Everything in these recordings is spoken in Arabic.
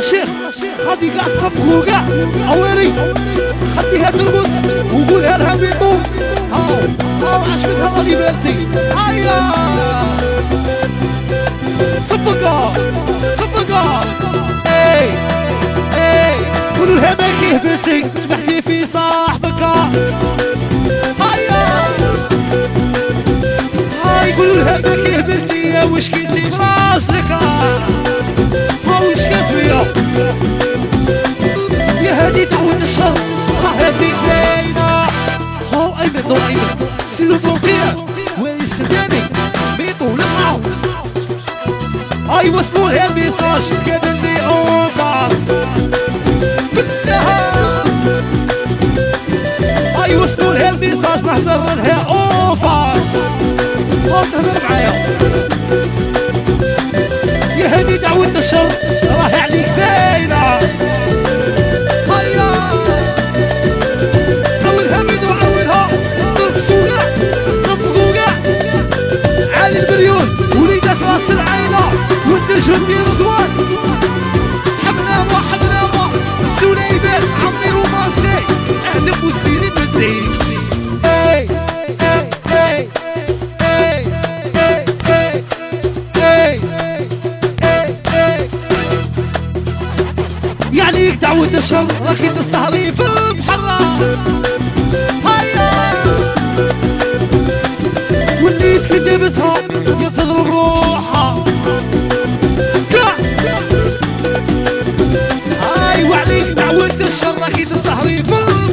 شيخ غادي كاع تصبكوا كاع عويري خدي هاد البوس وقولها لها بيطوم. هاو هاو عاش من هذا اللي بانسي هيا صفقا صفقا اي اي قولوا لها ما هبلتي سمحتي في صاحبك. هيا هاي قولوا لها ماكي هبلتي وش كيتي براسلك تعود الشهر قهر بكاينا هاو ايمن نو ايمن سيلو توفير ويلي سبياني ميتو لمعو أي وصلوا لها ميساج. كان اللي اون فاس أي وصلوا لها ميساج. نهضر لها اون فاس تهضر معايا. يا هادي دعوة الشر. راه عليك باينه تعود الشر رخيت السهري في البحر هيا. واللي تكدي بسها تضرب روحها هاي وعليك تعود الشر رخيت السهري في البحر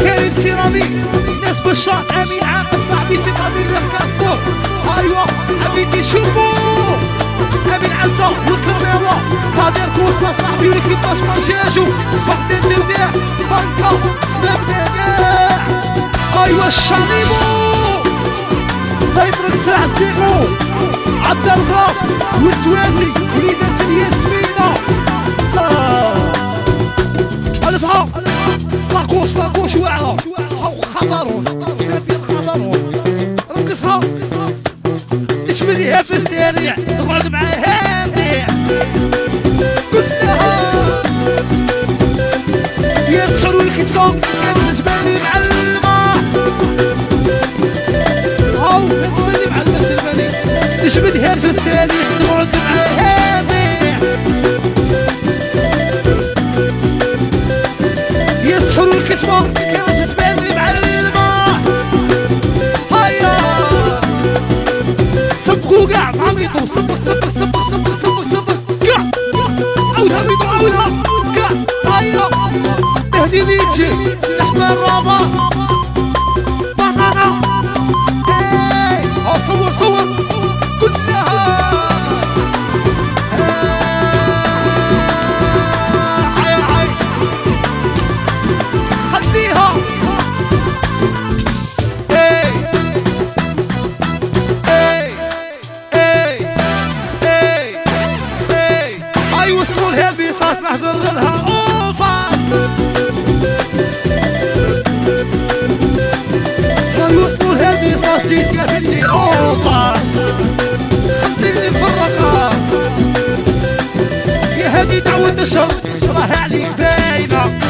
كريم سيرامي ناس بشار امين عاقل صاحبي سي امين لكاسو ايوا حبيتي شوفو امين عزة والكاميرا قادر كوسا صاحبي ليكيباج ماجاجو بعدين تبدع بانكا ايوا الشاليمو هيدرك سرع الزيرو عبد الغاب والتوازي وليدات الياسمينة قوس لا قوس واعره خضر سابيا خضرون رقصها إيش اشمليها في السريع؟ اقعد معايا هادي. قلت لها يسحروا الكتفه كيف Perdi 20 مني اوطى خليني مفرقة يا هادي دعوة الشر راها عليك باينة.